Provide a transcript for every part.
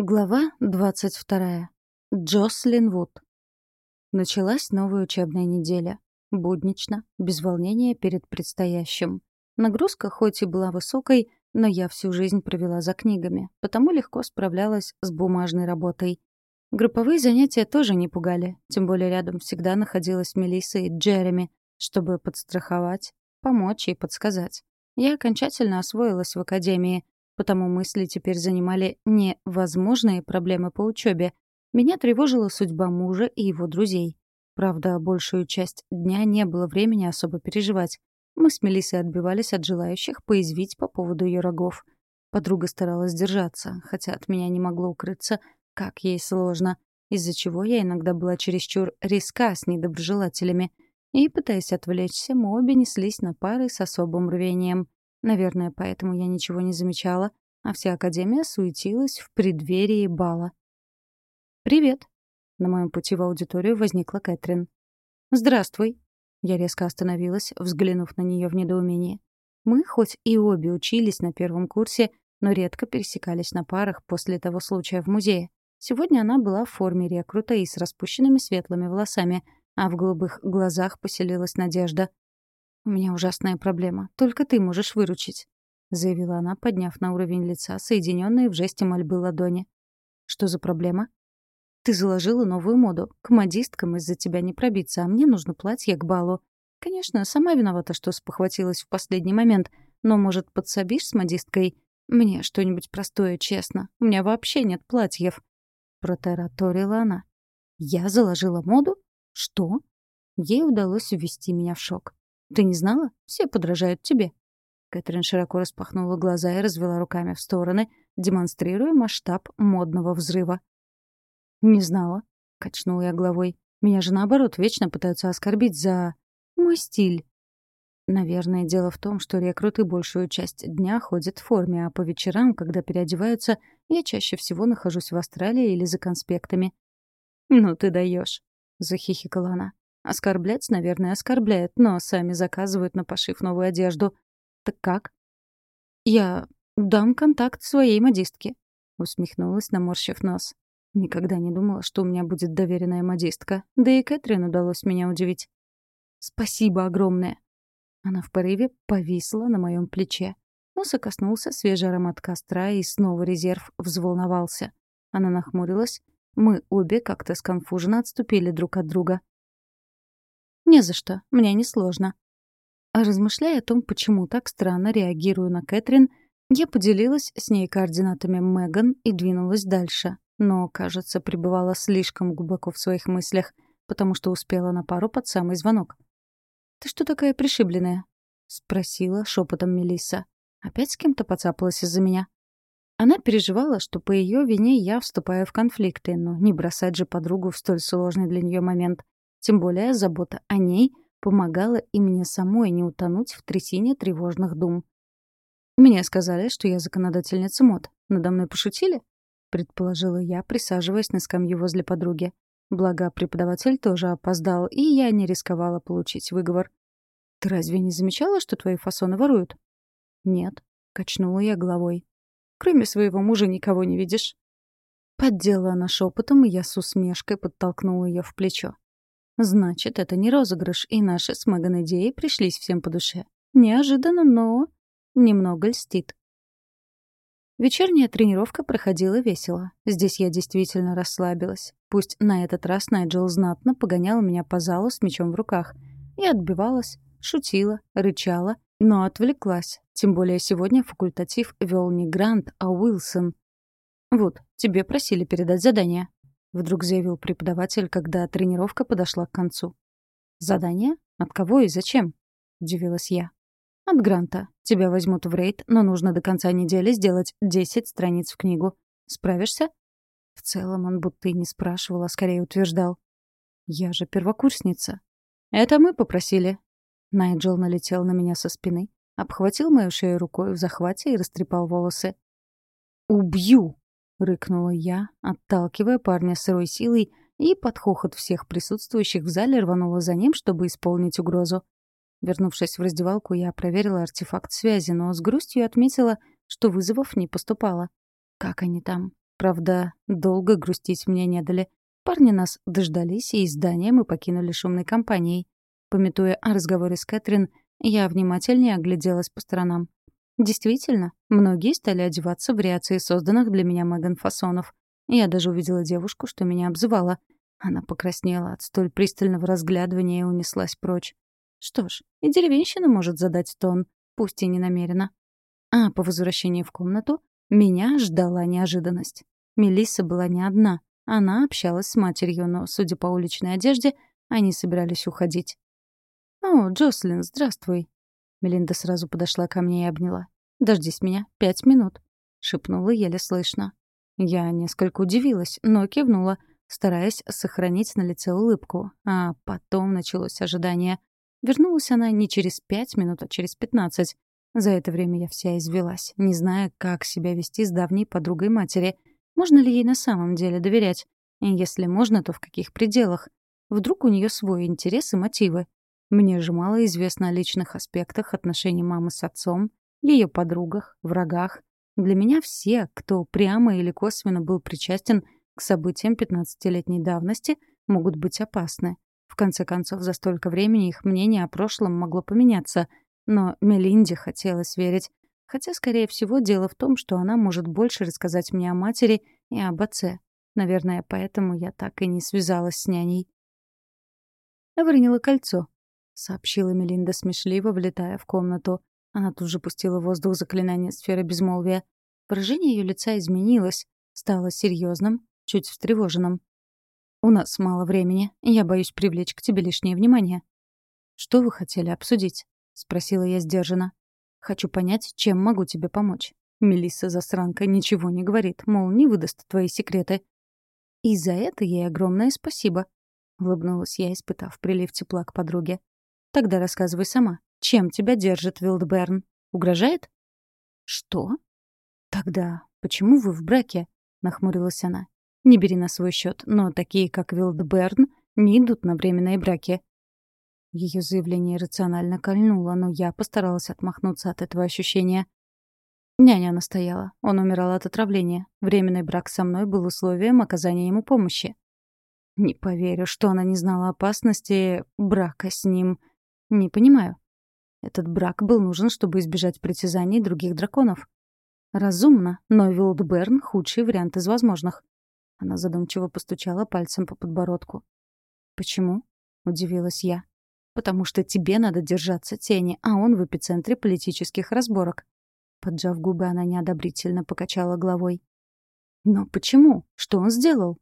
Глава 22. Джослин Вуд. Началась новая учебная неделя. Буднично, без волнения перед предстоящим. Нагрузка хоть и была высокой, но я всю жизнь провела за книгами, потому легко справлялась с бумажной работой. Групповые занятия тоже не пугали, тем более рядом всегда находилась Мелисса и Джереми, чтобы подстраховать, помочь и подсказать. Я окончательно освоилась в академии, потому мысли теперь занимали не возможные проблемы по учебе. Меня тревожила судьба мужа и его друзей. Правда, большую часть дня не было времени особо переживать. Мы с Мелиссой отбивались от желающих поязвить по поводу ее рогов. Подруга старалась держаться, хотя от меня не могло укрыться, как ей сложно, из-за чего я иногда была чересчур риска с недоброжелателями. И, пытаясь отвлечься, мы обе неслись на пары с особым рвением. Наверное, поэтому я ничего не замечала, а вся Академия суетилась в преддверии бала. «Привет!» На моем пути в аудиторию возникла Кэтрин. «Здравствуй!» Я резко остановилась, взглянув на нее в недоумении. Мы хоть и обе учились на первом курсе, но редко пересекались на парах после того случая в музее. Сегодня она была в форме рекрута и с распущенными светлыми волосами, а в голубых глазах поселилась надежда. «У меня ужасная проблема. Только ты можешь выручить», — заявила она, подняв на уровень лица соединенные в жесте мольбы ладони. «Что за проблема?» «Ты заложила новую моду. К модисткам из-за тебя не пробиться, а мне нужно платье к балу. Конечно, сама виновата, что спохватилась в последний момент, но, может, подсобишь с модисткой? Мне что-нибудь простое, честно. У меня вообще нет платьев». Протараторила она. «Я заложила моду? Что?» Ей удалось ввести меня в шок. Ты не знала? Все подражают тебе». Кэтрин широко распахнула глаза и развела руками в стороны, демонстрируя масштаб модного взрыва. «Не знала», — качнула я головой. «Меня же, наоборот, вечно пытаются оскорбить за... мой стиль». Наверное, дело в том, что рекруты большую часть дня ходят в форме, а по вечерам, когда переодеваются, я чаще всего нахожусь в Австралии или за конспектами. «Ну ты даешь, захихикала она. Оскорблять, наверное, оскорбляют, но сами заказывают на пошив новую одежду. Так как? Я дам контакт своей модистке. Усмехнулась, наморщив нос. Никогда не думала, что у меня будет доверенная модистка. Да и Кэтрин удалось меня удивить. Спасибо огромное. Она в порыве повисла на моем плече. Носа коснулся свежий аромат костра, и снова резерв взволновался. Она нахмурилась. Мы обе как-то сконфуженно отступили друг от друга. «Не за что. Мне несложно». А размышляя о том, почему так странно реагирую на Кэтрин, я поделилась с ней координатами Меган и двинулась дальше. Но, кажется, пребывала слишком глубоко в своих мыслях, потому что успела на пару под самый звонок. «Ты что такая пришибленная?» — спросила шепотом Мелисса. Опять с кем-то поцапалась из-за меня. Она переживала, что по ее вине я вступаю в конфликты, но не бросать же подругу в столь сложный для нее момент. Тем более забота о ней помогала и мне самой не утонуть в трясине тревожных дум. «Мне сказали, что я законодательница мод. Надо мной пошутили?» — предположила я, присаживаясь на скамью возле подруги. Благо, преподаватель тоже опоздал, и я не рисковала получить выговор. «Ты разве не замечала, что твои фасоны воруют?» «Нет», — качнула я головой. «Кроме своего мужа никого не видишь?» Поддела она шепотом, и я с усмешкой подтолкнула ее в плечо. Значит, это не розыгрыш, и наши с Меган идеи пришлись всем по душе. Неожиданно, но немного льстит. Вечерняя тренировка проходила весело. Здесь я действительно расслабилась. Пусть на этот раз Найджел знатно погонял меня по залу с мечом в руках. Я отбивалась, шутила, рычала, но отвлеклась. Тем более сегодня факультатив вел не Грант, а Уилсон. «Вот, тебе просили передать задание», — вдруг заявил преподаватель, когда тренировка подошла к концу. «Задание? От кого и зачем?» — удивилась я. «От Гранта. Тебя возьмут в рейд, но нужно до конца недели сделать 10 страниц в книгу. Справишься?» В целом он будто и не спрашивал, а скорее утверждал. «Я же первокурсница». «Это мы попросили». Найджел налетел на меня со спины, обхватил мою шею рукой в захвате и растрепал волосы. «Убью!» — рыкнула я, отталкивая парня сырой силой, и под хохот всех присутствующих в зале рванула за ним, чтобы исполнить угрозу. Вернувшись в раздевалку, я проверила артефакт связи, но с грустью отметила, что вызовов не поступало. Как они там? Правда, долго грустить мне не дали. Парни нас дождались, и из здания мы покинули шумной компанией. Пометуя о разговоре с Кэтрин, я внимательнее огляделась по сторонам. Действительно, многие стали одеваться в вариации созданных для меня Меган фасонов. Я даже увидела девушку, что меня обзывала. Она покраснела от столь пристального разглядывания и унеслась прочь. Что ж, и деревенщина может задать тон, пусть и не намеренно. А по возвращении в комнату меня ждала неожиданность. Мелисса была не одна. Она общалась с матерью, но, судя по уличной одежде, они собирались уходить. «О, Джослин, здравствуй!» Мелинда сразу подошла ко мне и обняла. «Дождись меня. Пять минут», — шепнула еле слышно. Я несколько удивилась, но кивнула, стараясь сохранить на лице улыбку. А потом началось ожидание. Вернулась она не через пять минут, а через пятнадцать. За это время я вся извелась, не зная, как себя вести с давней подругой матери. Можно ли ей на самом деле доверять? И если можно, то в каких пределах? Вдруг у нее свой интерес и мотивы? Мне же мало известно о личных аспектах отношений мамы с отцом, ее подругах, врагах. Для меня все, кто прямо или косвенно был причастен к событиям 15-летней давности, могут быть опасны. В конце концов, за столько времени их мнение о прошлом могло поменяться — но Мелинде хотелось верить. Хотя, скорее всего, дело в том, что она может больше рассказать мне о матери и об отце. Наверное, поэтому я так и не связалась с няней. «Выронила кольцо», — сообщила Мелинда смешливо, влетая в комнату. Она тут же пустила воздух заклинание сферы безмолвия. Выражение ее лица изменилось, стало серьезным, чуть встревоженным. «У нас мало времени, я боюсь привлечь к тебе лишнее внимание». «Что вы хотели обсудить?» — спросила я сдержанно. «Хочу понять, чем могу тебе помочь». Мелисса засранка ничего не говорит, мол, не выдаст твои секреты. «И за это ей огромное спасибо», — улыбнулась я, испытав прилив тепла к подруге. «Тогда рассказывай сама. Чем тебя держит Вилдберн? Угрожает?» «Что?» «Тогда почему вы в браке?» — нахмурилась она. «Не бери на свой счет, но такие, как Вилдберн, не идут на временные браки. Ее заявление рационально кольнуло, но я постаралась отмахнуться от этого ощущения. Няня настояла. Он умирал от отравления. Временный брак со мной был условием оказания ему помощи. Не поверю, что она не знала опасности брака с ним. Не понимаю. Этот брак был нужен, чтобы избежать притязаний других драконов. Разумно, но Вилдберн — худший вариант из возможных. Она задумчиво постучала пальцем по подбородку. «Почему?» — удивилась я потому что тебе надо держаться тени, а он в эпицентре политических разборок». Поджав губы, она неодобрительно покачала головой. «Но почему? Что он сделал?»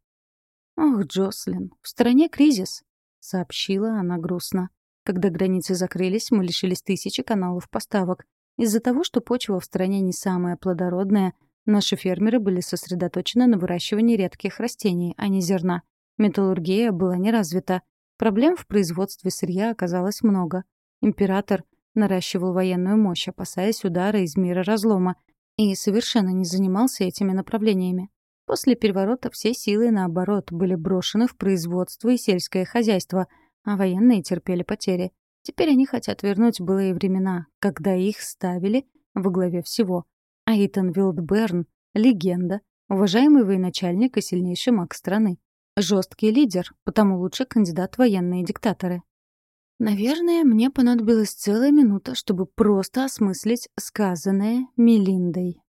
«Ох, Джослин, в стране кризис», — сообщила она грустно. «Когда границы закрылись, мы лишились тысячи каналов поставок. Из-за того, что почва в стране не самая плодородная, наши фермеры были сосредоточены на выращивании редких растений, а не зерна. Металлургия была не развита, Проблем в производстве сырья оказалось много. Император наращивал военную мощь, опасаясь удара из мира разлома, и совершенно не занимался этими направлениями. После переворота все силы, наоборот, были брошены в производство и сельское хозяйство, а военные терпели потери. Теперь они хотят вернуть былые времена, когда их ставили во главе всего. А Итан Вилдберн — легенда, уважаемый военачальник и сильнейший маг страны. Жесткий лидер, потому лучше кандидат в военные диктаторы. Наверное, мне понадобилась целая минута, чтобы просто осмыслить сказанное Мелиндой.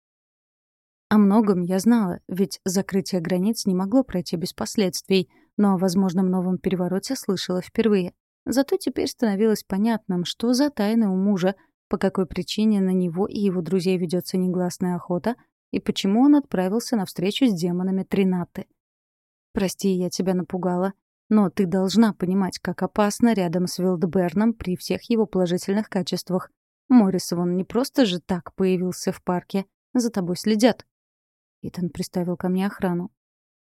О многом я знала, ведь закрытие границ не могло пройти без последствий, но о возможном новом перевороте слышала впервые. Зато теперь становилось понятным, что за тайна у мужа, по какой причине на него и его друзей ведется негласная охота, и почему он отправился на встречу с демонами Тринаты — Прости, я тебя напугала. Но ты должна понимать, как опасно рядом с Вилдберном при всех его положительных качествах. Моррис вон не просто же так появился в парке. За тобой следят. Итан приставил ко мне охрану.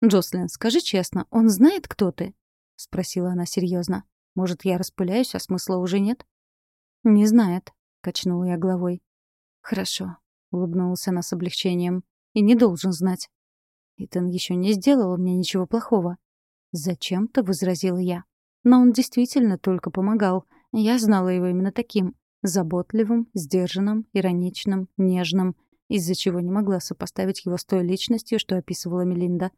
«Джослин, скажи честно, он знает, кто ты?» — спросила она серьезно. «Может, я распыляюсь, а смысла уже нет?» «Не знает», — качнула я головой. «Хорошо», — улыбнулся она с облегчением. «И не должен знать. Итан еще не сделал мне ничего плохого. Зачем-то возразила я. Но он действительно только помогал. Я знала его именно таким. Заботливым, сдержанным, ироничным, нежным. из-за чего не могла сопоставить его с той личностью, что описывала Мелинда.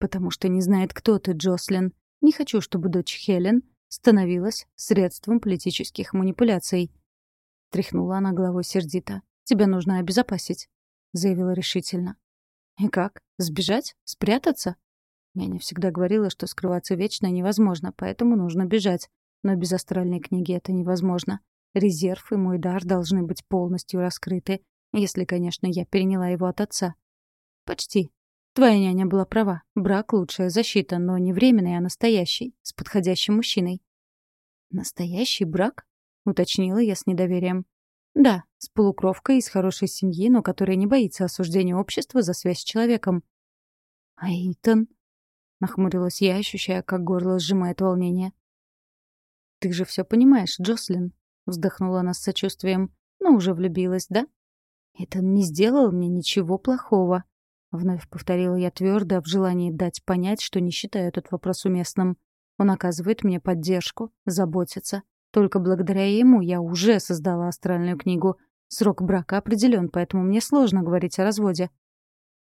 «Потому что не знает, кто ты, Джослин. Не хочу, чтобы дочь Хелен становилась средством политических манипуляций». Тряхнула она головой сердито. «Тебя нужно обезопасить», — заявила решительно. «И как? Сбежать? Спрятаться?» Няня всегда говорила, что скрываться вечно невозможно, поэтому нужно бежать. Но без астральной книги это невозможно. Резерв и мой дар должны быть полностью раскрыты, если, конечно, я переняла его от отца. Почти. Твоя няня была права. Брак — лучшая защита, но не временный, а настоящий, с подходящим мужчиной. «Настоящий брак?» — уточнила я с недоверием. «Да, с полукровкой из хорошей семьи, но которая не боится осуждения общества за связь с человеком». «А Эйтон?» — нахмурилась я, ощущая, как горло сжимает волнение. «Ты же все понимаешь, Джослин», — вздохнула она с сочувствием. «Но уже влюбилась, да?» «Это не сделал мне ничего плохого», — вновь повторила я твердо в желании дать понять, что не считаю этот вопрос уместным. Он оказывает мне поддержку, заботится. Только благодаря ему я уже создала астральную книгу. Срок брака определен, поэтому мне сложно говорить о разводе.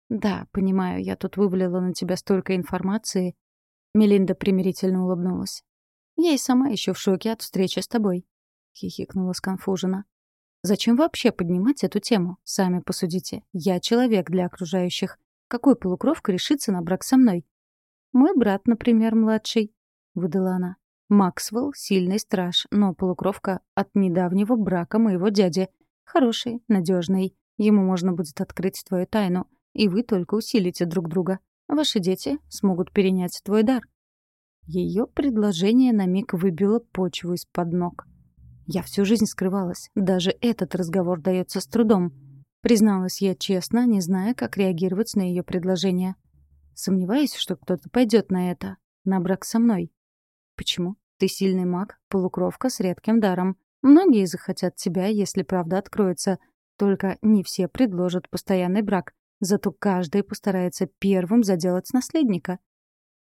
«Да, понимаю, я тут вывалила на тебя столько информации». Мелинда примирительно улыбнулась. Я и сама еще в шоке от встречи с тобой», — хихикнула сконфуженно. «Зачем вообще поднимать эту тему? Сами посудите. Я человек для окружающих. Какой полукровка решится на брак со мной?» «Мой брат, например, младший», — выдала она. «Максвелл — сильный страж, но полукровка от недавнего брака моего дяди. Хороший, надежный. Ему можно будет открыть твою тайну, и вы только усилите друг друга. Ваши дети смогут перенять твой дар. Ее предложение на миг выбило почву из-под ног. Я всю жизнь скрывалась. Даже этот разговор дается с трудом. Призналась я честно, не зная, как реагировать на ее предложение. Сомневаюсь, что кто-то пойдет на это. На брак со мной. Почему? Ты сильный маг, полукровка с редким даром. Многие захотят тебя, если правда откроется. Только не все предложат постоянный брак. Зато каждый постарается первым заделать наследника.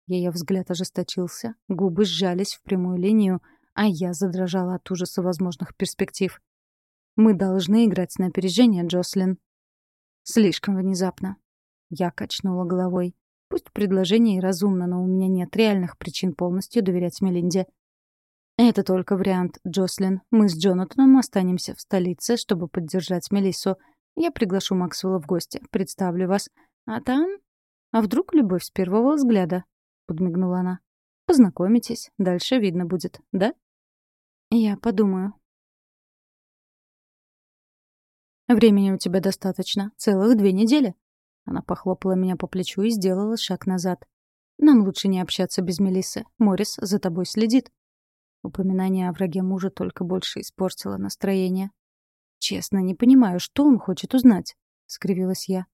Ее взгляд ожесточился, губы сжались в прямую линию, а я задрожала от ужаса возможных перспектив. «Мы должны играть на опережение, Джослин». «Слишком внезапно». Я качнула головой. Пусть предложение и разумно, но у меня нет реальных причин полностью доверять Мелинде. «Это только вариант, Джослин. Мы с Джонатаном останемся в столице, чтобы поддержать Мелиссу. Я приглашу Максвелла в гости, представлю вас. А там... А вдруг любовь с первого взгляда? подмигнула она. Познакомитесь, дальше видно будет, да? Я подумаю. Времени у тебя достаточно, целых две недели. Она похлопала меня по плечу и сделала шаг назад. Нам лучше не общаться без Мелисы. Морис за тобой следит. Упоминание о враге мужа только больше испортило настроение. «Честно, не понимаю, что он хочет узнать», — скривилась я.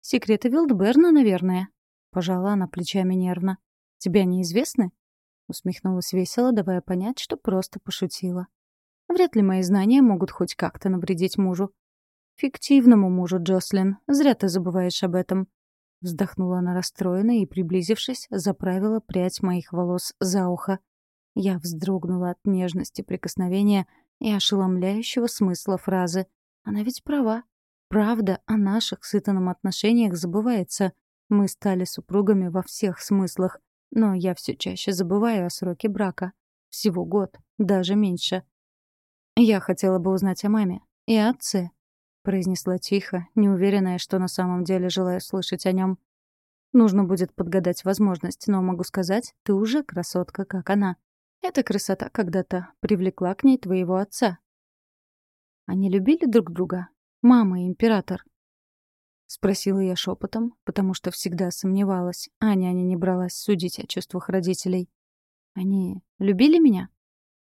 «Секреты Вилдберна, наверное», — пожала она плечами нервно. Тебя неизвестны?» Усмехнулась весело, давая понять, что просто пошутила. «Вряд ли мои знания могут хоть как-то навредить мужу». «Фиктивному мужу, Джослин. Зря ты забываешь об этом». Вздохнула она расстроенно и, приблизившись, заправила прядь моих волос за ухо. Я вздрогнула от нежности прикосновения и ошеломляющего смысла фразы. Она ведь права. Правда о наших с отношениях забывается. Мы стали супругами во всех смыслах. Но я все чаще забываю о сроке брака. Всего год, даже меньше. Я хотела бы узнать о маме и отце, произнесла тихо, неуверенная, что на самом деле желаю слышать о нем. Нужно будет подгадать возможность, но могу сказать, ты уже красотка, как она. Эта красота когда-то привлекла к ней твоего отца. Они любили друг друга? Мама и император. — спросила я шепотом, потому что всегда сомневалась, а няня не бралась судить о чувствах родителей. «Они любили меня?»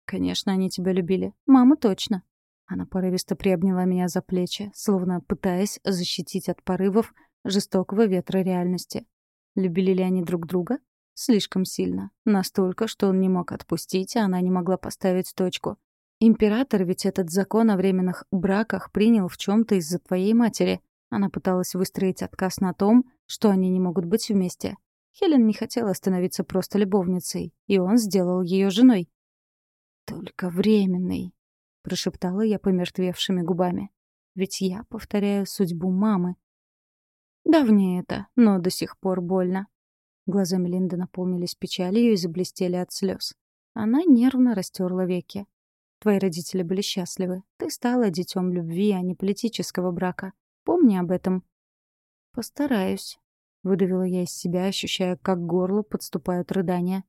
«Конечно, они тебя любили. Мама точно». Она порывисто приобняла меня за плечи, словно пытаясь защитить от порывов жестокого ветра реальности. Любили ли они друг друга? Слишком сильно. Настолько, что он не мог отпустить, а она не могла поставить точку. Император ведь этот закон о временных браках принял в чем то из-за твоей матери. Она пыталась выстроить отказ на том, что они не могут быть вместе. Хелен не хотела становиться просто любовницей, и он сделал ее женой. «Только временный», — прошептала я помертвевшими губами. Ведь я повторяю судьбу мамы. Давнее это, но до сих пор больно. Глаза Мелинды наполнились печалью и заблестели от слез. Она нервно растерла веки. Твои родители были счастливы. Ты стала детем любви, а не политического брака. Помни об этом. Постараюсь, выдавила я из себя, ощущая, как к горлу подступают рыдания.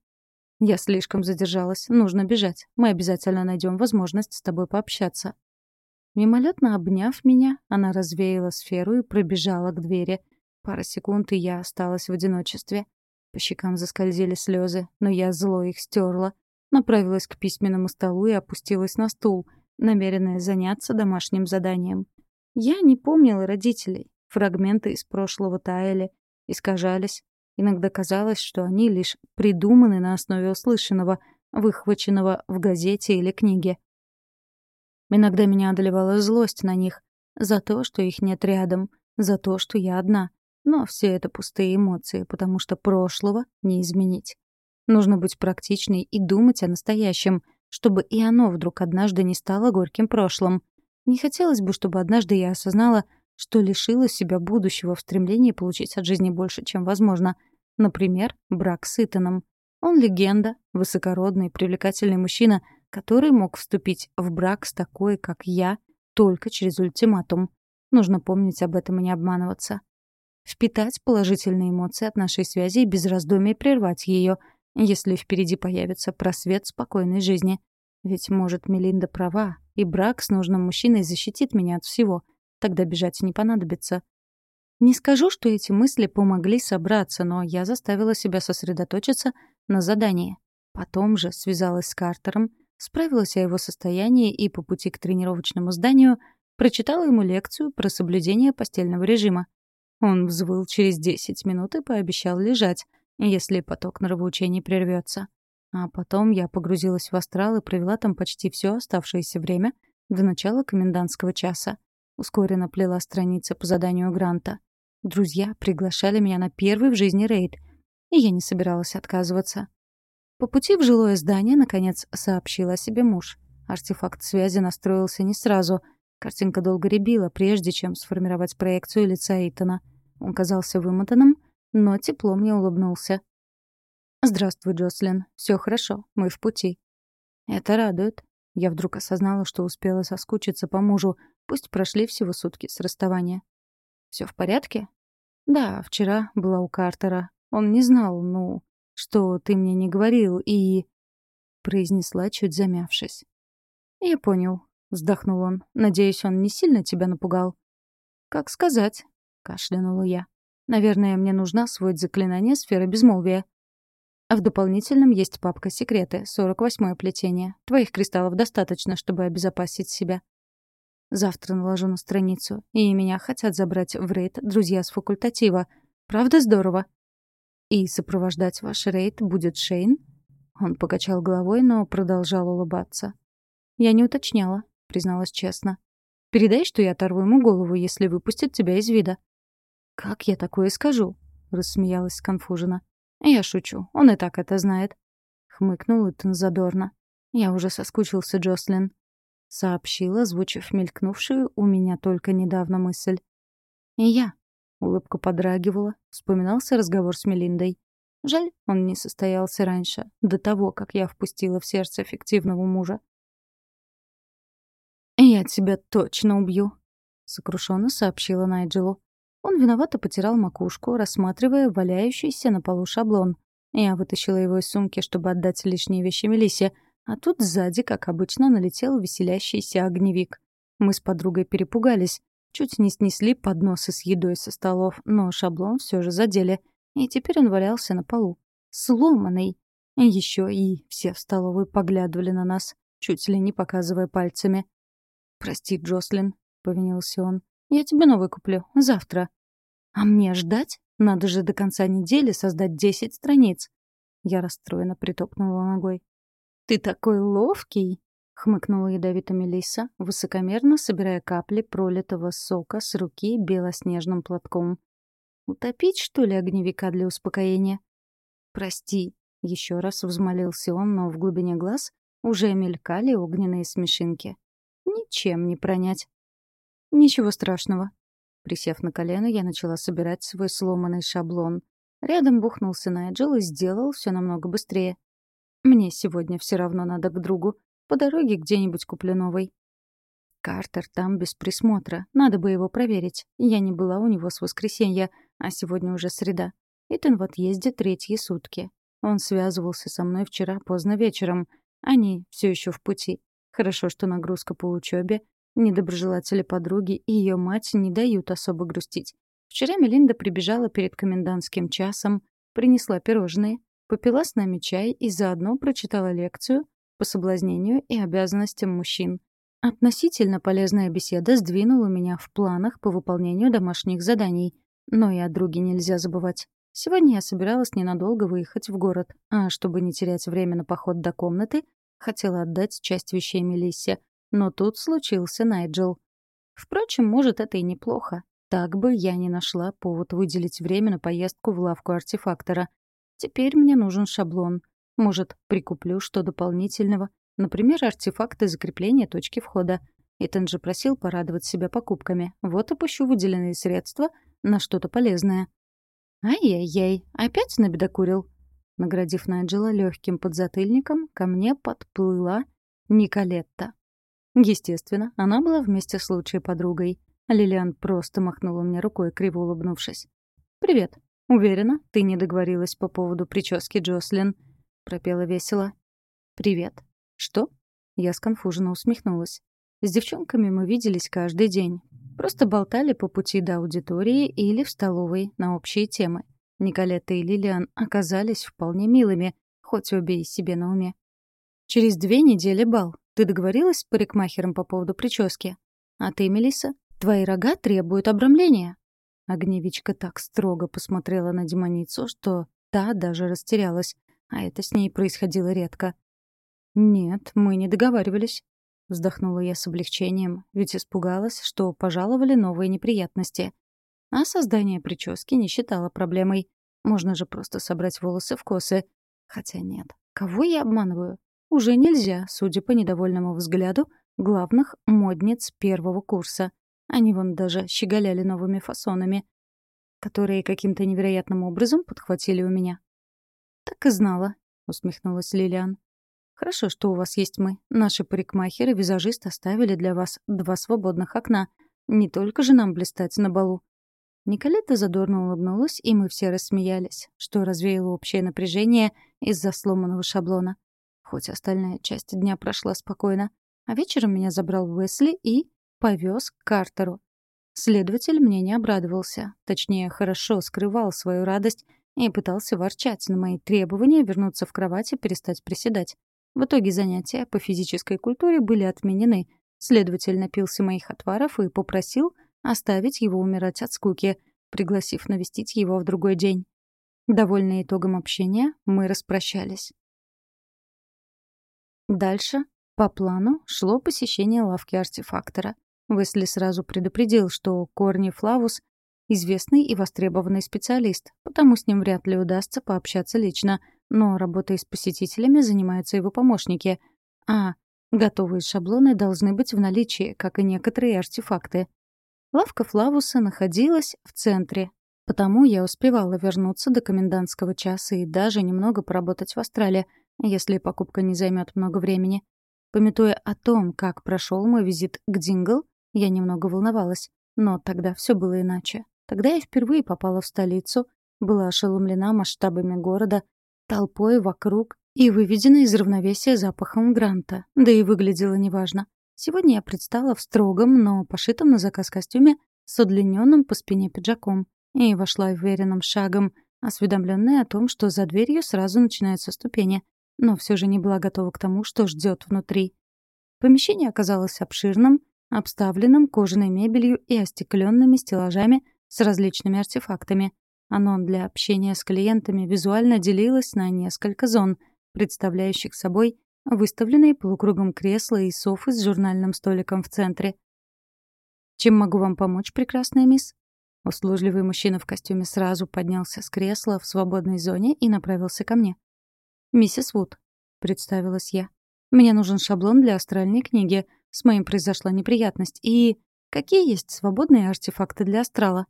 Я слишком задержалась. Нужно бежать. Мы обязательно найдем возможность с тобой пообщаться. Мимолетно обняв меня, она развеяла сферу и пробежала к двери. Пара секунд, и я осталась в одиночестве. По щекам заскользили слезы, но я зло их стерла. Направилась к письменному столу и опустилась на стул, намеренная заняться домашним заданием. Я не помнила родителей. Фрагменты из прошлого таяли, искажались, Иногда казалось, что они лишь придуманы на основе услышанного, выхваченного в газете или книге. Иногда меня одолевала злость на них за то, что их нет рядом, за то, что я одна. Но все это пустые эмоции, потому что прошлого не изменить. Нужно быть практичной и думать о настоящем, чтобы и оно вдруг однажды не стало горьким прошлым. Не хотелось бы, чтобы однажды я осознала, что лишила себя будущего в стремлении получить от жизни больше, чем возможно. Например, брак с Итаном. Он легенда, высокородный, привлекательный мужчина, который мог вступить в брак с такой, как я, только через ультиматум. Нужно помнить об этом и не обманываться. Впитать положительные эмоции от нашей связи и без раздумий прервать ее, если впереди появится просвет спокойной жизни. Ведь, может, Мелинда права, и брак с нужным мужчиной защитит меня от всего — Тогда бежать не понадобится. Не скажу, что эти мысли помогли собраться, но я заставила себя сосредоточиться на задании. Потом же связалась с Картером, справилась о его состоянии и по пути к тренировочному зданию прочитала ему лекцию про соблюдение постельного режима. Он взвыл через 10 минут и пообещал лежать, если поток нравоучений прервется. А потом я погрузилась в астрал и провела там почти все оставшееся время до начала комендантского часа. Ускоренно плела страницы по заданию Гранта. Друзья приглашали меня на первый в жизни рейд, и я не собиралась отказываться. По пути в жилое здание, наконец, сообщил о себе муж. Артефакт связи настроился не сразу. Картинка долго рябила, прежде чем сформировать проекцию лица Итана. Он казался вымотанным, но тепло мне улыбнулся. «Здравствуй, Джослин. Все хорошо. Мы в пути». «Это радует». Я вдруг осознала, что успела соскучиться по мужу, Пусть прошли всего сутки с расставания. Все в порядке? Да, вчера была у Картера. Он не знал, ну, что ты мне не говорил, и... Произнесла, чуть замявшись. Я понял, вздохнул он. Надеюсь, он не сильно тебя напугал. Как сказать? Кашлянула я. Наверное, мне нужно освоить заклинание сферы безмолвия. А в дополнительном есть папка «Секреты», 48-е плетение. Твоих кристаллов достаточно, чтобы обезопасить себя. Завтра наложу на страницу. И меня хотят забрать в рейд друзья с факультатива. Правда здорово? И сопровождать ваш рейд будет Шейн? Он покачал головой, но продолжал улыбаться. Я не уточняла, призналась честно. Передай, что я оторву ему голову, если выпустит тебя из вида. Как я такое скажу? рассмеялась сконфуженно. Я шучу, он и так это знает. Хмыкнул Итан задорно. Я уже соскучился, Джослин сообщила, звучив мелькнувшую у меня только недавно мысль. И я. Улыбка подрагивала, вспоминался разговор с Мелиндой. Жаль, он не состоялся раньше, до того, как я впустила в сердце фиктивного мужа. «Я тебя точно убью», — сокрушенно сообщила Найджелу. Он виновато потирал макушку, рассматривая валяющийся на полу шаблон. Я вытащила его из сумки, чтобы отдать лишние вещи Мелисе, а тут сзади, как обычно, налетел веселящийся огневик. Мы с подругой перепугались, чуть не снесли подносы с едой со столов, но шаблон все же задели, и теперь он валялся на полу. Сломанный. Еще и все в столовой поглядывали на нас, чуть ли не показывая пальцами. «Прости, Джослин», — повинился он. «Я тебе новый куплю. Завтра». «А мне ждать? Надо же до конца недели создать десять страниц». Я расстроенно притопнула ногой. «Ты такой ловкий!» — хмыкнула ядовито Мелисса, высокомерно собирая капли пролитого сока с руки белоснежным платком. «Утопить, что ли, огневика для успокоения?» «Прости», — еще раз взмолился он, но в глубине глаз уже мелькали огненные смешинки. «Ничем не пронять». Ничего страшного. Присев на колено, я начала собирать свой сломанный шаблон. Рядом бухнулся Найджел и сделал все намного быстрее. Мне сегодня все равно надо к другу. По дороге где-нибудь куплю новый. Картер там без присмотра. Надо бы его проверить. Я не была у него с воскресенья, а сегодня уже среда. Итан в отъезде третьи сутки. Он связывался со мной вчера поздно вечером. Они все еще в пути. Хорошо, что нагрузка по учебе. Недоброжелатели подруги и ее мать не дают особо грустить. Вчера Мелинда прибежала перед комендантским часом, принесла пирожные, попила с нами чай и заодно прочитала лекцию по соблазнению и обязанностям мужчин. Относительно полезная беседа сдвинула меня в планах по выполнению домашних заданий. Но и о друге нельзя забывать. Сегодня я собиралась ненадолго выехать в город, а чтобы не терять время на поход до комнаты, хотела отдать часть вещей Мелиссе. Но тут случился Найджел. Впрочем, может, это и неплохо. Так бы я не нашла повод выделить время на поездку в лавку артефактора. Теперь мне нужен шаблон. Может, прикуплю что дополнительного, Например, артефакты закрепления точки входа. Итан же просил порадовать себя покупками. Вот и пущу выделенные средства на что-то полезное. «Ай-яй-яй, опять набедокурил?» Наградив Найджела легким подзатыльником, ко мне подплыла Николетта. Естественно, она была вместе с лучшей подругой. Лилиан просто махнула мне рукой, криво улыбнувшись. «Привет. Уверена, ты не договорилась по поводу прически Джослин?» — пропела весело. «Привет. «Что?» Я сконфуженно усмехнулась. С девчонками мы виделись каждый день. Просто болтали по пути до аудитории или в столовой на общие темы. Николета и Лилиан оказались вполне милыми, хоть обе и себе на уме. «Через две недели бал. Ты договорилась с парикмахером по поводу прически? А ты, Мелисса, твои рога требуют обрамления». Огневичка так строго посмотрела на демоницу, что та даже растерялась, а это с ней происходило редко. «Нет, мы не договаривались», — вздохнула я с облегчением, ведь испугалась, что пожаловали новые неприятности. А создание прически не считала проблемой. Можно же просто собрать волосы в косы. Хотя нет, кого я обманываю? Уже нельзя, судя по недовольному взгляду, главных модниц первого курса. Они вон даже щеголяли новыми фасонами, которые каким-то невероятным образом подхватили у меня. «Так и знала», — усмехнулась Лилиан. Хорошо, что у вас есть мы. Наши парикмахеры и визажист оставили для вас два свободных окна. Не только же нам блистать на балу. Николета задорно улыбнулась, и мы все рассмеялись, что развеяло общее напряжение из-за сломанного шаблона. Хоть остальная часть дня прошла спокойно. А вечером меня забрал Уэсли и повез к Картеру. Следователь мне не обрадовался. Точнее, хорошо скрывал свою радость и пытался ворчать на мои требования вернуться в кровать и перестать приседать. В итоге занятия по физической культуре были отменены. Следователь напился моих отваров и попросил оставить его умирать от скуки, пригласив навестить его в другой день. Довольные итогом общения, мы распрощались. Дальше, по плану, шло посещение лавки артефактора. Весли сразу предупредил, что Корни Флавус — известный и востребованный специалист, потому с ним вряд ли удастся пообщаться лично — но работой с посетителями занимаются его помощники. А готовые шаблоны должны быть в наличии, как и некоторые артефакты. Лавка Флавуса находилась в центре, потому я успевала вернуться до комендантского часа и даже немного поработать в Астрале, если покупка не займет много времени. Пометуя о том, как прошел мой визит к Дингл, я немного волновалась, но тогда все было иначе. Тогда я впервые попала в столицу, была ошеломлена масштабами города толпой вокруг и выведена из равновесия запахом гранта, да и выглядела неважно. Сегодня я предстала в строгом, но пошитом на заказ костюме с удлиненным по спине пиджаком и вошла уверенным шагом, осведомленная о том, что за дверью сразу начинаются ступени, но все же не была готова к тому, что ждет внутри. Помещение оказалось обширным, обставленным кожаной мебелью и остекленными стеллажами с различными артефактами. Оно для общения с клиентами визуально делилось на несколько зон, представляющих собой выставленные полукругом кресла и софы с журнальным столиком в центре. «Чем могу вам помочь, прекрасная мисс?» Услужливый мужчина в костюме сразу поднялся с кресла в свободной зоне и направился ко мне. «Миссис Вуд», — представилась я. «Мне нужен шаблон для астральной книги. С моим произошла неприятность, и...» Какие есть свободные артефакты для астрала?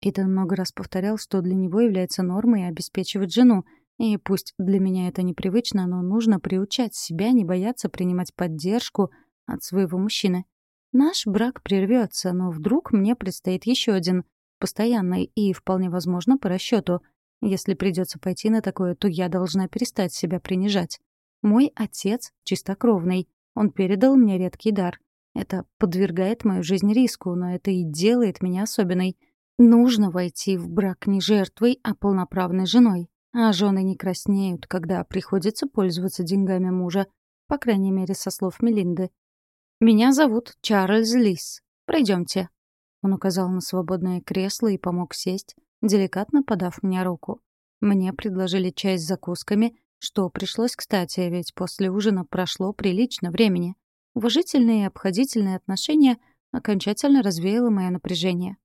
Итан много раз повторял, что для него является нормой обеспечивать жену, и пусть для меня это непривычно, но нужно приучать себя не бояться принимать поддержку от своего мужчины. Наш брак прервется, но вдруг мне предстоит еще один, постоянный и, вполне возможно, по расчету. Если придется пойти на такое, то я должна перестать себя принижать. Мой отец чистокровный. Он передал мне редкий дар. Это подвергает мою жизнь риску, но это и делает меня особенной. Нужно войти в брак не жертвой, а полноправной женой. А жены не краснеют, когда приходится пользоваться деньгами мужа, по крайней мере, со слов Мелинды. «Меня зовут Чарльз Лис. Пройдемте». Он указал на свободное кресло и помог сесть, деликатно подав мне руку. Мне предложили чай с закусками, что пришлось кстати, ведь после ужина прошло прилично времени. Уважительные и обходительные отношения окончательно развеяло мое напряжение.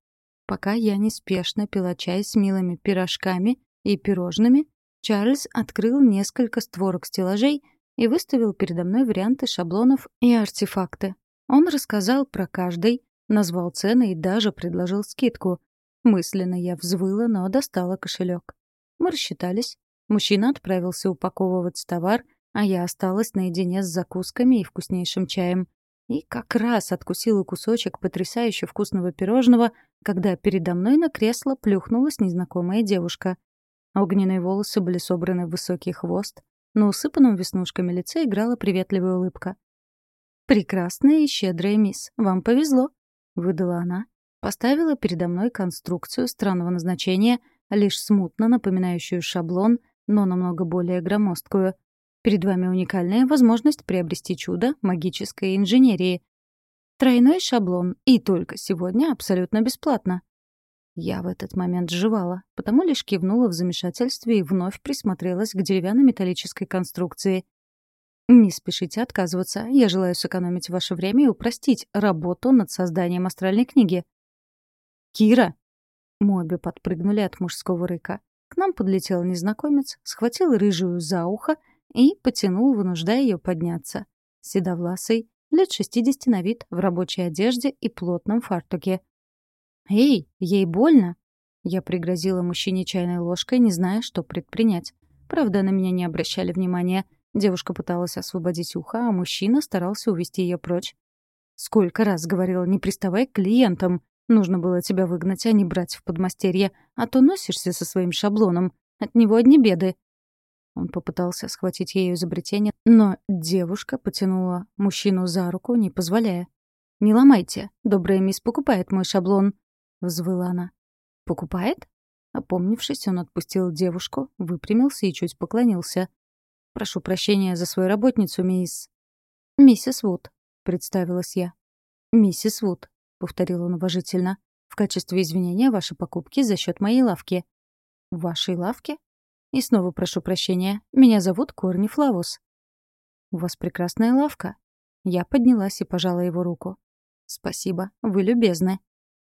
Пока я неспешно пила чай с милыми пирожками и пирожными, Чарльз открыл несколько створок стеллажей и выставил передо мной варианты шаблонов и артефакты. Он рассказал про каждый, назвал цены и даже предложил скидку. Мысленно я взвыла, но достала кошелек. Мы рассчитались. Мужчина отправился упаковывать товар, а я осталась наедине с закусками и вкуснейшим чаем. И как раз откусила кусочек потрясающе вкусного пирожного, когда передо мной на кресло плюхнулась незнакомая девушка. Огненные волосы были собраны в высокий хвост, на усыпанном веснушками лице играла приветливая улыбка. «Прекрасная и щедрая мисс, вам повезло», — выдала она. Поставила передо мной конструкцию странного назначения, лишь смутно напоминающую шаблон, но намного более громоздкую. Перед вами уникальная возможность приобрести чудо магической инженерии. Тройной шаблон, и только сегодня абсолютно бесплатно. Я в этот момент жевала, потому лишь кивнула в замешательстве и вновь присмотрелась к деревянной металлической конструкции. «Не спешите отказываться. Я желаю сэкономить ваше время и упростить работу над созданием астральной книги». «Кира!» Мы обе подпрыгнули от мужского рыка. К нам подлетел незнакомец, схватил рыжую за ухо и потянул, вынуждая ее подняться. Седовласый, лет шестидесяти на вид, в рабочей одежде и плотном фартуке. «Эй, ей больно!» Я пригрозила мужчине чайной ложкой, не зная, что предпринять. Правда, на меня не обращали внимания. Девушка пыталась освободить ухо, а мужчина старался увести ее прочь. «Сколько раз говорила, не приставай к клиентам. Нужно было тебя выгнать, а не брать в подмастерье, а то носишься со своим шаблоном. От него одни беды». Он попытался схватить ее изобретение, но девушка потянула мужчину за руку, не позволяя. «Не ломайте. Добрая мисс покупает мой шаблон взвыла она. «Покупает?» Опомнившись, он отпустил девушку, выпрямился и чуть поклонился. «Прошу прощения за свою работницу, мисс...» «Миссис Вуд», — представилась я. «Миссис Вуд», — повторил он уважительно. «В качестве извинения ваши покупки за счет моей лавки». «Вашей лавки?» «И снова прошу прощения. Меня зовут Корни Флавус». «У вас прекрасная лавка». Я поднялась и пожала его руку. «Спасибо, вы любезны»,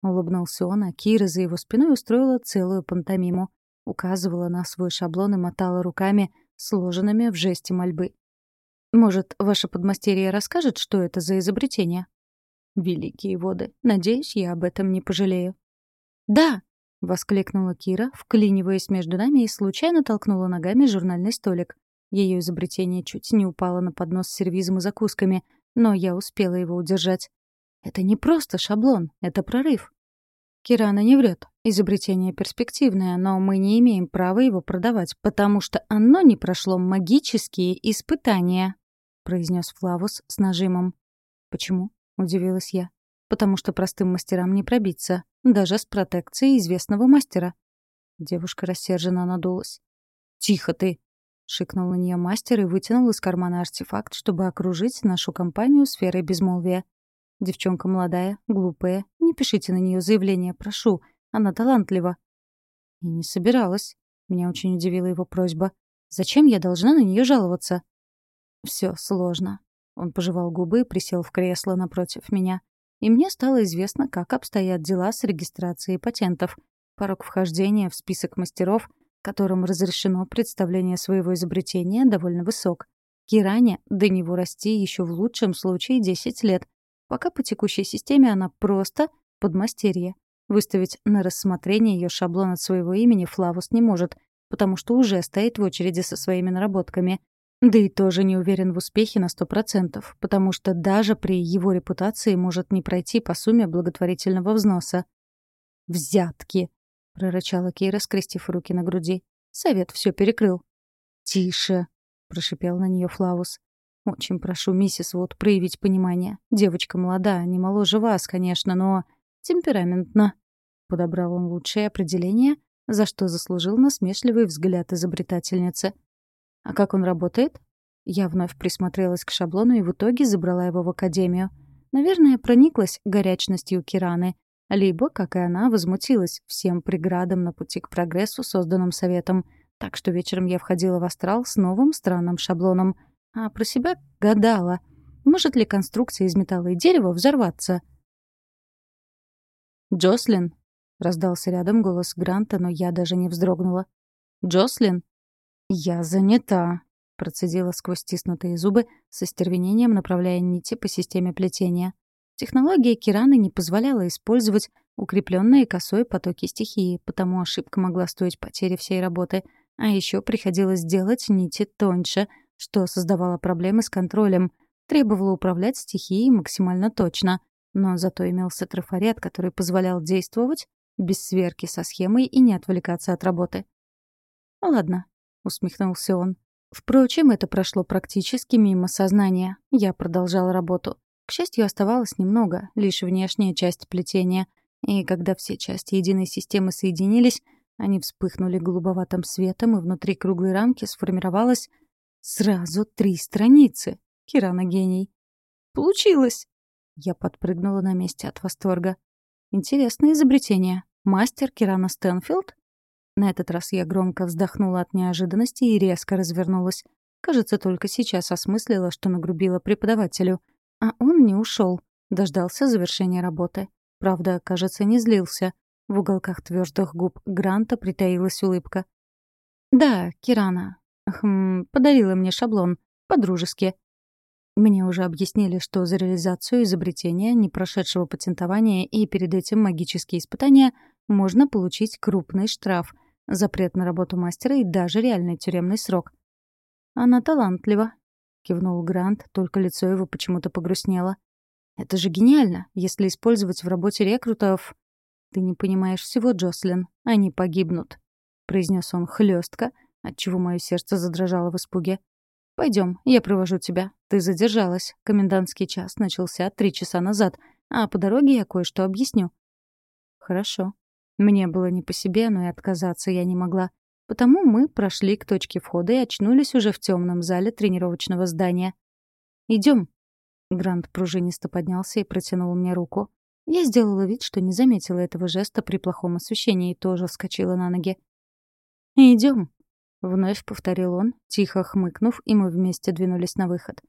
Улыбнулся он, а Кира за его спиной устроила целую пантомиму. Указывала на свой шаблон и мотала руками, сложенными в жесте мольбы. «Может, ваше подмастерье расскажет, что это за изобретение?» «Великие воды. Надеюсь, я об этом не пожалею». «Да!» — воскликнула Кира, вклиниваясь между нами и случайно толкнула ногами журнальный столик. Ее изобретение чуть не упало на поднос с сервизом и закусками, но я успела его удержать. «Это не просто шаблон, это прорыв. Кирана не врет. Изобретение перспективное, но мы не имеем права его продавать, потому что оно не прошло магические испытания», — произнес Флавус с нажимом. «Почему?» — удивилась я. «Потому что простым мастерам не пробиться, даже с протекцией известного мастера». Девушка рассерженно надулась. «Тихо ты!» — шикнул на нее мастер и вытянул из кармана артефакт, чтобы окружить нашу компанию сферой безмолвия. Девчонка молодая, глупая. Не пишите на нее заявление, прошу. Она талантлива. И не собиралась. Меня очень удивила его просьба. Зачем я должна на нее жаловаться? Все сложно. Он пожевал губы и присел в кресло напротив меня. И мне стало известно, как обстоят дела с регистрацией патентов. Порог вхождения в список мастеров, которым разрешено представление своего изобретения, довольно высок. Киране до него расти еще в лучшем случае 10 лет, Пока по текущей системе она просто подмастерье. Выставить на рассмотрение ее шаблон от своего имени Флавус не может, потому что уже стоит в очереди со своими наработками. Да и тоже не уверен в успехе на сто процентов, потому что даже при его репутации может не пройти по сумме благотворительного взноса. «Взятки!» — прорычала Кира, скрестив руки на груди. Совет все перекрыл. «Тише!» — прошипел на нее Флавус. «Очень прошу, миссис вот проявить понимание. Девочка молода, не моложе вас, конечно, но темпераментно». Подобрал он лучшее определение, за что заслужил насмешливый взгляд изобретательницы. «А как он работает?» Я вновь присмотрелась к шаблону и в итоге забрала его в академию. Наверное, прониклась горячностью Кираны. Либо, как и она, возмутилась всем преградам на пути к прогрессу, созданным советом. Так что вечером я входила в астрал с новым странным шаблоном. А про себя гадала, может ли конструкция из металла и дерева взорваться. «Джослин!» — раздался рядом голос Гранта, но я даже не вздрогнула. «Джослин?» «Я занята», — процедила сквозь стиснутые зубы, со стервенением направляя нити по системе плетения. Технология Кираны не позволяла использовать укрепленные косой потоки стихии, потому ошибка могла стоить потери всей работы. А еще приходилось делать нити тоньше, что создавало проблемы с контролем, требовало управлять стихией максимально точно. Но зато имелся трафарет, который позволял действовать без сверки со схемой и не отвлекаться от работы. «Ладно», — усмехнулся он. Впрочем, это прошло практически мимо сознания. Я продолжал работу. К счастью, оставалось немного, лишь внешняя часть плетения. И когда все части единой системы соединились, они вспыхнули голубоватым светом, и внутри круглой рамки сформировалось сразу три страницы. Кирана гений. «Получилось!» Я подпрыгнула на месте от восторга. Интересное изобретение. Мастер Кирана Стэнфилд? На этот раз я громко вздохнула от неожиданности и резко развернулась. Кажется, только сейчас осмыслила, что нагрубила преподавателю. А он не ушел, дождался завершения работы. Правда, кажется, не злился. В уголках твердых губ Гранта притаилась улыбка. «Да, Кирана. Хм, подарила мне шаблон. По-дружески. Мне уже объяснили, что за реализацию изобретения, не прошедшего патентования и перед этим магические испытания можно получить крупный штраф, запрет на работу мастера и даже реальный тюремный срок. «Она талантлива», — кивнул Грант, только лицо его почему-то погрустнело. «Это же гениально, если использовать в работе рекрутов...» «Ты не понимаешь всего, Джослин. Они погибнут», — произнес он хлестко, отчего мое сердце задрожало в испуге. Пойдем, я провожу тебя. Ты задержалась. Комендантский час начался три часа назад, а по дороге я кое-что объясню». «Хорошо». Мне было не по себе, но и отказаться я не могла. Потому мы прошли к точке входа и очнулись уже в темном зале тренировочного здания. Идем. Грант пружинисто поднялся и протянул мне руку. Я сделала вид, что не заметила этого жеста при плохом освещении и тоже вскочила на ноги. Идем. Вновь повторил он, тихо хмыкнув, и мы вместе двинулись на выход.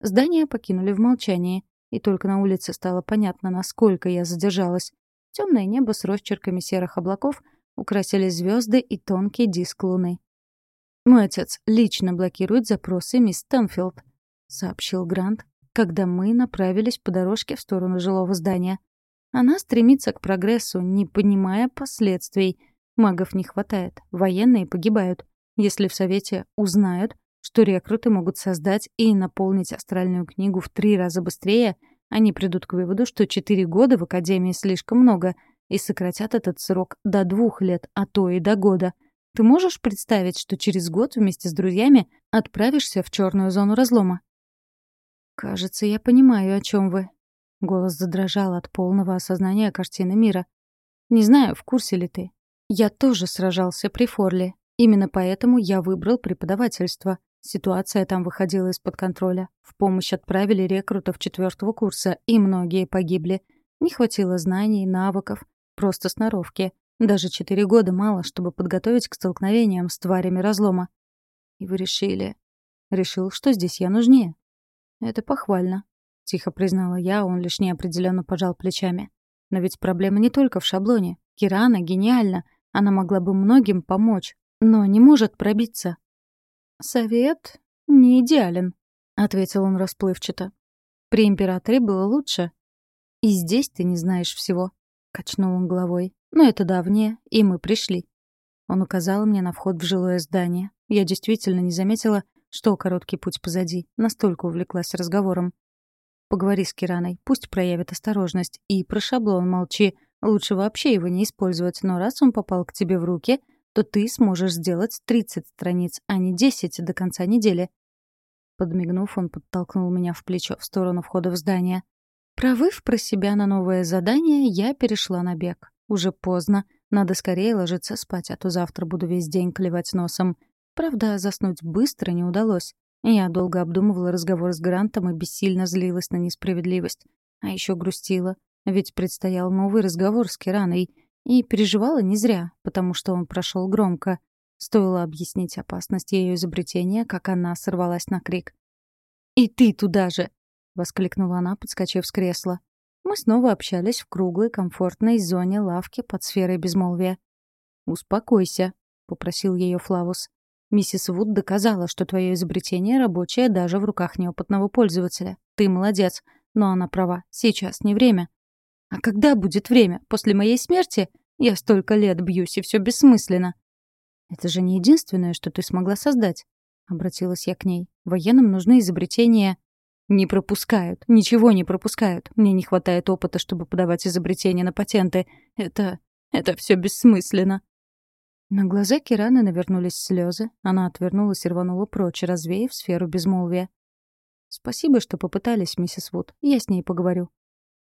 Здание покинули в молчании, и только на улице стало понятно, насколько я задержалась. Темное небо с росчерками серых облаков украсили звезды и тонкий диск луны. «Мой отец лично блокирует запросы мисс Стэнфилд», — сообщил Грант, когда мы направились по дорожке в сторону жилого здания. Она стремится к прогрессу, не понимая последствий. Магов не хватает, военные погибают. Если в Совете узнают, что рекруты могут создать и наполнить астральную книгу в три раза быстрее, они придут к выводу, что четыре года в Академии слишком много, и сократят этот срок до двух лет, а то и до года. Ты можешь представить, что через год вместе с друзьями отправишься в черную зону разлома? «Кажется, я понимаю, о чем вы». Голос задрожал от полного осознания картины мира. «Не знаю, в курсе ли ты. Я тоже сражался при Форле, Именно поэтому я выбрал преподавательство. Ситуация там выходила из-под контроля. В помощь отправили рекрутов четвертого курса, и многие погибли. Не хватило знаний, навыков, просто сноровки. Даже четыре года мало, чтобы подготовить к столкновениям с тварями разлома. И вы решили... Решил, что здесь я нужнее. Это похвально. Тихо признала я, он лишь неопределенно пожал плечами. Но ведь проблема не только в шаблоне. Кирана гениальна. Она могла бы многим помочь, но не может пробиться. «Совет не идеален», — ответил он расплывчато. «При императоре было лучше. И здесь ты не знаешь всего», — качнул он головой. «Но это давнее, и мы пришли». Он указал мне на вход в жилое здание. Я действительно не заметила, что короткий путь позади, настолько увлеклась разговором. «Поговори с Кираной, пусть проявит осторожность. И про шаблон молчи, лучше вообще его не использовать, но раз он попал к тебе в руки, то ты сможешь сделать 30 страниц, а не 10 до конца недели». Подмигнув, он подтолкнул меня в плечо в сторону входа в здание. Провыв про себя на новое задание, я перешла на бег. Уже поздно, надо скорее ложиться спать, а то завтра буду весь день клевать носом. Правда, заснуть быстро не удалось. Я долго обдумывала разговор с Грантом и бессильно злилась на несправедливость. А еще грустила, ведь предстоял новый разговор с Кираной. И переживала не зря, потому что он прошел громко. Стоило объяснить опасность ее изобретения, как она сорвалась на крик. «И ты туда же!» — воскликнула она, подскочив с кресла. Мы снова общались в круглой, комфортной зоне лавки под сферой безмолвия. «Успокойся», — попросил ее Флавус. «Миссис Вуд доказала, что твое изобретение рабочее даже в руках неопытного пользователя. Ты молодец, но она права. Сейчас не время». «А когда будет время? После моей смерти? Я столько лет бьюсь, и все бессмысленно». «Это же не единственное, что ты смогла создать», — обратилась я к ней. «Военным нужны изобретения...» Не пропускают, ничего не пропускают. Мне не хватает опыта, чтобы подавать изобретения на патенты. Это... это все бессмысленно. На глаза Кираны навернулись слезы. Она отвернулась и рванула прочь, развеяв сферу безмолвия. «Спасибо, что попытались, миссис Вуд. Я с ней поговорю».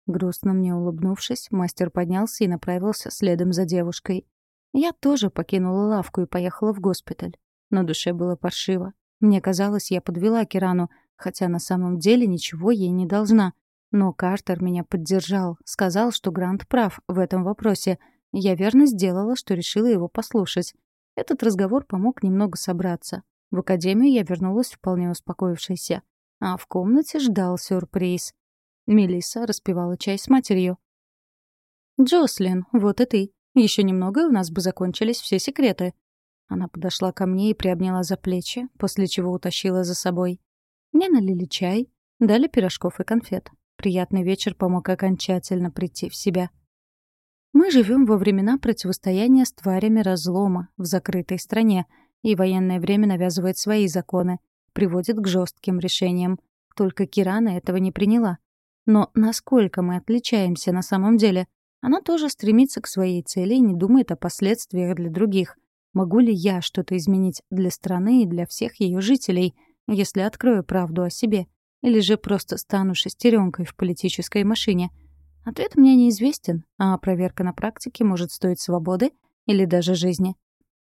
Грустно мне улыбнувшись, мастер поднялся и направился следом за девушкой. Я тоже покинула лавку и поехала в госпиталь. На душе было паршиво. Мне казалось, я подвела Кирану, хотя на самом деле ничего ей не должна. Но Картер меня поддержал, сказал, что Грант прав в этом вопросе. Я верно сделала, что решила его послушать. Этот разговор помог немного собраться. В академию я вернулась вполне успокоившейся. А в комнате ждал сюрприз. Мелисса распивала чай с матерью. «Джослин, вот и ты. Еще немного, и у нас бы закончились все секреты». Она подошла ко мне и приобняла за плечи, после чего утащила за собой. Мне налили чай, дали пирожков и конфет. Приятный вечер помог окончательно прийти в себя. Мы живем во времена противостояния с тварями разлома в закрытой стране, и военное время навязывает свои законы, приводит к жестким решениям. Только Кирана этого не приняла. Но насколько мы отличаемся на самом деле? Она тоже стремится к своей цели и не думает о последствиях для других. Могу ли я что-то изменить для страны и для всех ее жителей — если открою правду о себе, или же просто стану шестеренкой в политической машине? Ответ мне неизвестен, а проверка на практике может стоить свободы или даже жизни.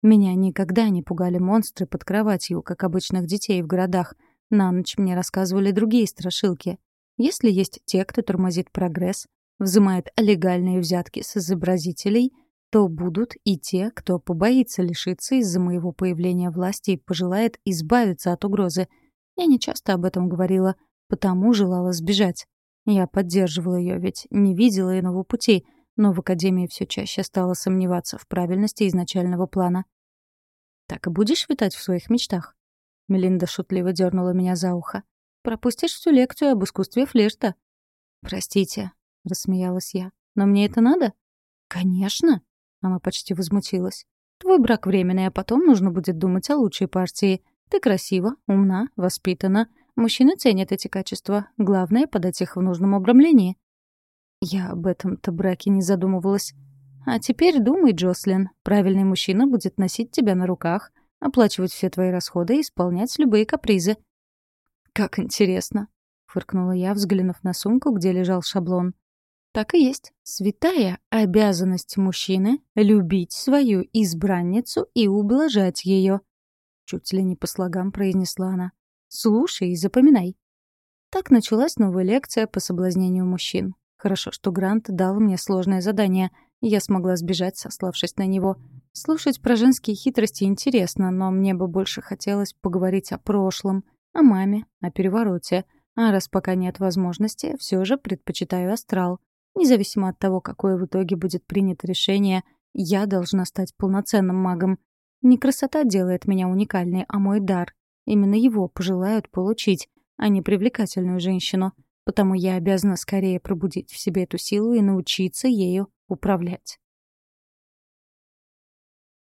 Меня никогда не пугали монстры под кроватью, как обычных детей в городах. На ночь мне рассказывали другие страшилки. Если есть те, кто тормозит прогресс, взимает легальные взятки с изобразителей — то будут и те, кто побоится лишиться из-за моего появления власти и пожелает избавиться от угрозы. Я не часто об этом говорила, потому желала сбежать. Я поддерживала ее, ведь не видела иного пути, но в Академии все чаще стала сомневаться в правильности изначального плана. «Так и будешь витать в своих мечтах?» Мелинда шутливо дернула меня за ухо. «Пропустишь всю лекцию об искусстве флирта». «Простите», — рассмеялась я. «Но мне это надо?» «Конечно», она почти возмутилась. «Твой брак временный, а потом нужно будет думать о лучшей партии. Ты красива, умна, воспитана. Мужчины ценят эти качества. Главное — подать их в нужном обрамлении». Я об этом-то браке не задумывалась. А теперь думай, Джослин. Правильный мужчина будет носить тебя на руках, оплачивать все твои расходы и исполнять любые капризы. «Как интересно!» — фыркнула я, взглянув на сумку, где лежал шаблон. Так и есть. Святая обязанность мужчины — любить свою избранницу и ублажать ее. Чуть ли не по слогам произнесла она. Слушай и запоминай. Так началась новая лекция по соблазнению мужчин. Хорошо, что Грант дал мне сложное задание, и я смогла сбежать, сославшись на него. Слушать про женские хитрости интересно, но мне бы больше хотелось поговорить о прошлом, о маме, о перевороте. А раз пока нет возможности, все же предпочитаю астрал. Независимо от того, какое в итоге будет принято решение, я должна стать полноценным магом. Не красота делает меня уникальной, а мой дар. Именно его пожелают получить, а не привлекательную женщину. потому я обязана скорее пробудить в себе эту силу и научиться ею управлять.